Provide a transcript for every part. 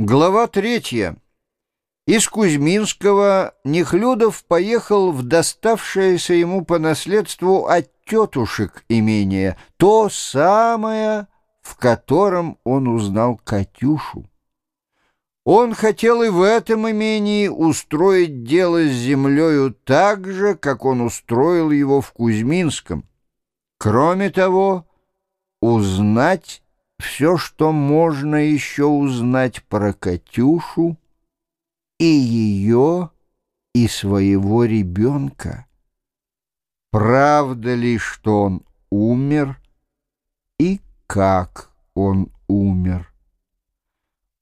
Глава третья. Из Кузьминского Нехлюдов поехал в доставшееся ему по наследству от тетушек имение, то самое, в котором он узнал Катюшу. Он хотел и в этом имении устроить дело с землею так же, как он устроил его в Кузьминском. Кроме того, узнать все, что можно еще узнать про Катюшу и ее, и своего ребенка. Правда ли, что он умер, и как он умер?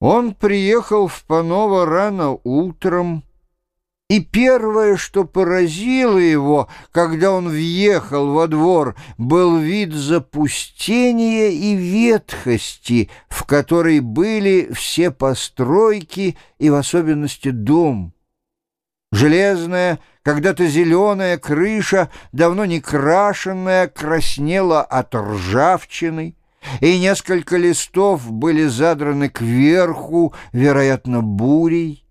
Он приехал в Паново рано утром, и первое, что поразило его, когда он въехал во двор, был вид запустения и ветхости, в которой были все постройки и в особенности дом. Железная, когда-то зеленая крыша, давно не крашенная, краснела от ржавчины, и несколько листов были задраны кверху, вероятно, бурей.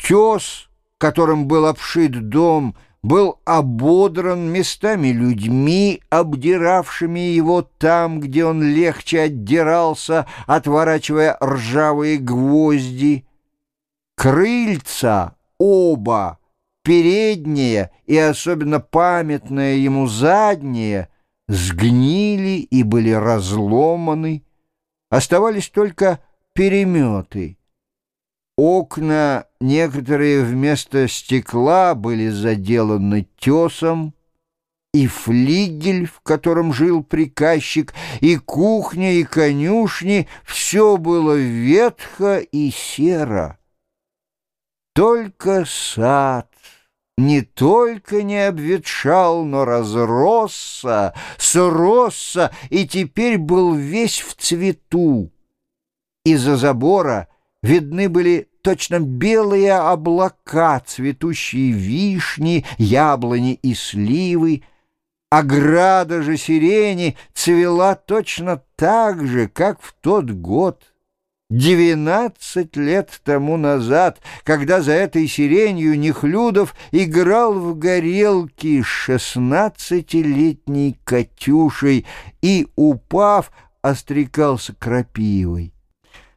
Тес — которым был обшит дом, был ободран местами людьми, обдиравшими его там, где он легче отдирался, отворачивая ржавые гвозди. Крыльца оба, переднее и особенно памятное ему заднее, сгнили и были разломаны. Оставались только переметы — Окна, некоторые вместо стекла, были заделаны тесом, и флигель, в котором жил приказчик, и кухня, и конюшни — все было ветхо и серо. Только сад не только не обветшал, но разросся, сросся и теперь был весь в цвету. Из-за забора — видны были точно белые облака, цветущие вишни, яблони и сливы. Ограда же сирени цвела точно так же, как в тот год. Двенадцать лет тому назад, когда за этой сиренью Нехлюдов играл в горелки с шестнадцатилетней Катюшей и, упав, острекался крапивой.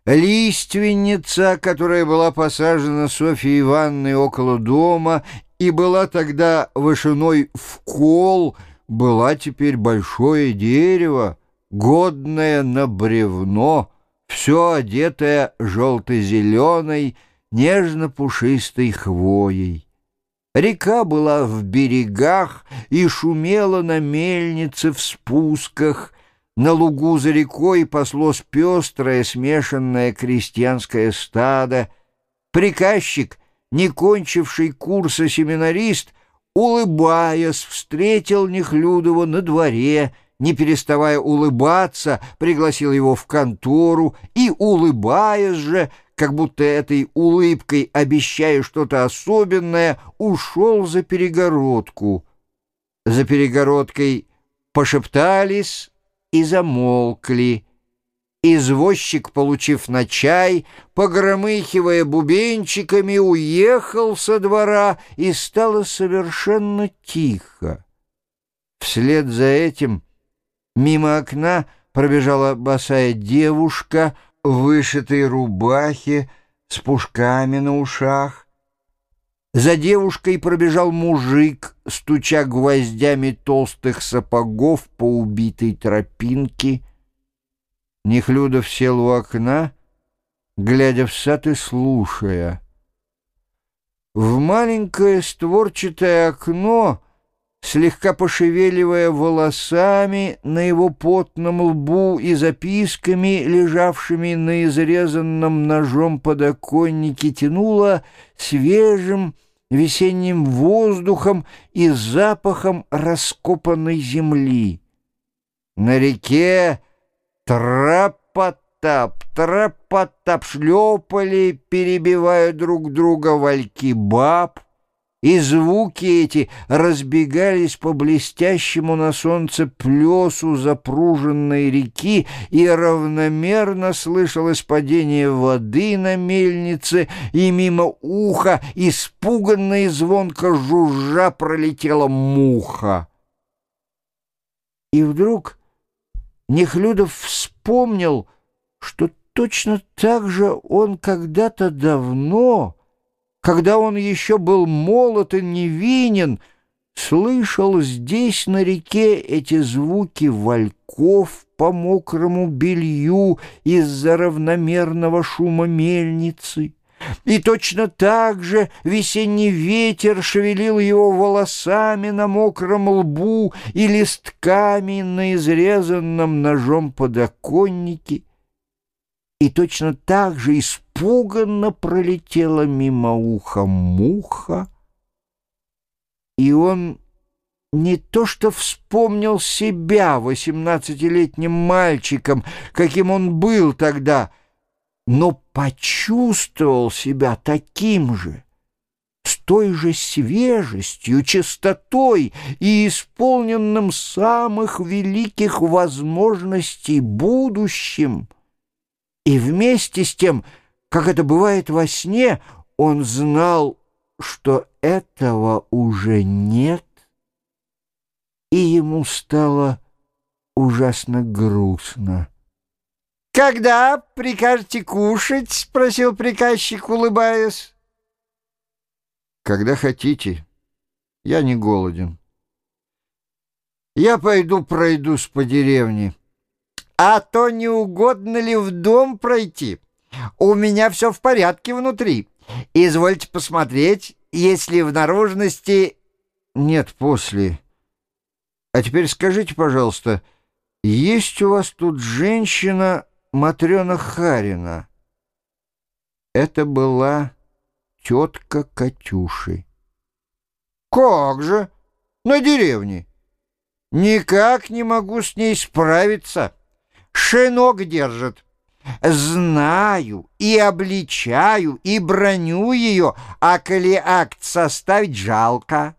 Лиственница, которая была посажена Софьей Ивановной около дома и была тогда вышиной в кол, была теперь большое дерево, годное на бревно, все одетое желто-зеленой, нежно-пушистой хвоей. Река была в берегах и шумела на мельнице в спусках, на лугу за рекой паслось пестрое смешанное крестьянское стадо. Приказчик, не кончивший курса семинарист, улыбаясь, встретил Нехлюдова на дворе, не переставая улыбаться, пригласил его в контору и, улыбаясь же, как будто этой улыбкой, обещая что-то особенное, ушел за перегородку. За перегородкой пошептались, и замолкли. Извозчик, получив на чай, погромыхивая бубенчиками, уехал со двора, и стало совершенно тихо. Вслед за этим мимо окна пробежала босая девушка в вышитой рубахе с пушками на ушах. За девушкой пробежал мужик, стуча гвоздями толстых сапогов по убитой тропинке. Нехлюдов сел у окна, глядя в сад и слушая. В маленькое створчатое окно — слегка пошевеливая волосами на его потном лбу и записками, лежавшими на изрезанном ножом подоконнике, тянуло свежим весенним воздухом и запахом раскопанной земли. На реке трапотап, трапотап шлепали, перебивая друг друга вальки баб, и звуки эти разбегались по блестящему на солнце плесу запруженной реки, и равномерно слышалось падение воды на мельнице, и мимо уха, испуганно и звонко жужжа, пролетела муха. И вдруг Нехлюдов вспомнил, что точно так же он когда-то давно когда он еще был молод и невинен, слышал здесь на реке эти звуки вальков по мокрому белью из-за равномерного шума мельницы. И точно так же весенний ветер шевелил его волосами на мокром лбу и листками на изрезанном ножом подоконнике. И точно так же испуганно пролетела мимо уха муха, и он не то что вспомнил себя восемнадцатилетним мальчиком, каким он был тогда, но почувствовал себя таким же, с той же свежестью, чистотой и исполненным самых великих возможностей будущим — и вместе с тем, как это бывает во сне, он знал, что этого уже нет, и ему стало ужасно грустно. «Когда прикажете кушать?» — спросил приказчик, улыбаясь. «Когда хотите. Я не голоден. Я пойду пройдусь по деревне». А то не угодно ли в дом пройти? У меня все в порядке внутри. Извольте посмотреть, если в наружности... Нет, после. А теперь скажите, пожалуйста, есть у вас тут женщина Матрена Харина? Это была тетка Катюши. Как же? На деревне. Никак не могу с ней справиться шинок держит. Знаю и обличаю, и броню ее, а коли акт составить жалко.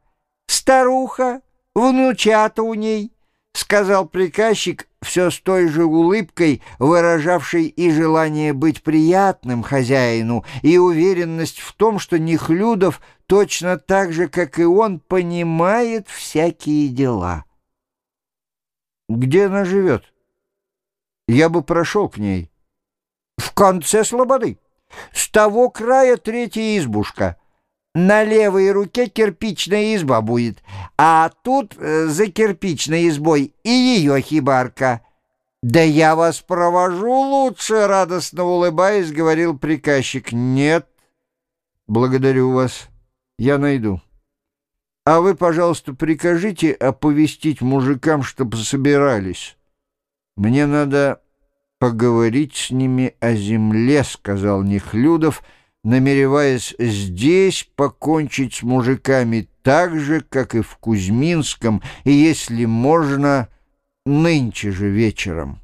Старуха, внучата у ней, — сказал приказчик все с той же улыбкой, выражавшей и желание быть приятным хозяину, и уверенность в том, что Нехлюдов точно так же, как и он, понимает всякие дела. «Где она живет?» я бы прошел к ней. В конце слободы. С того края третья избушка. На левой руке кирпичная изба будет, а тут э, за кирпичной избой и ее хибарка. «Да я вас провожу лучше», — радостно улыбаясь, говорил приказчик. «Нет, благодарю вас, я найду. А вы, пожалуйста, прикажите оповестить мужикам, чтобы собирались». «Мне надо поговорить с ними о земле», — сказал Нехлюдов, намереваясь здесь покончить с мужиками так же, как и в Кузьминском, и, если можно, нынче же вечером.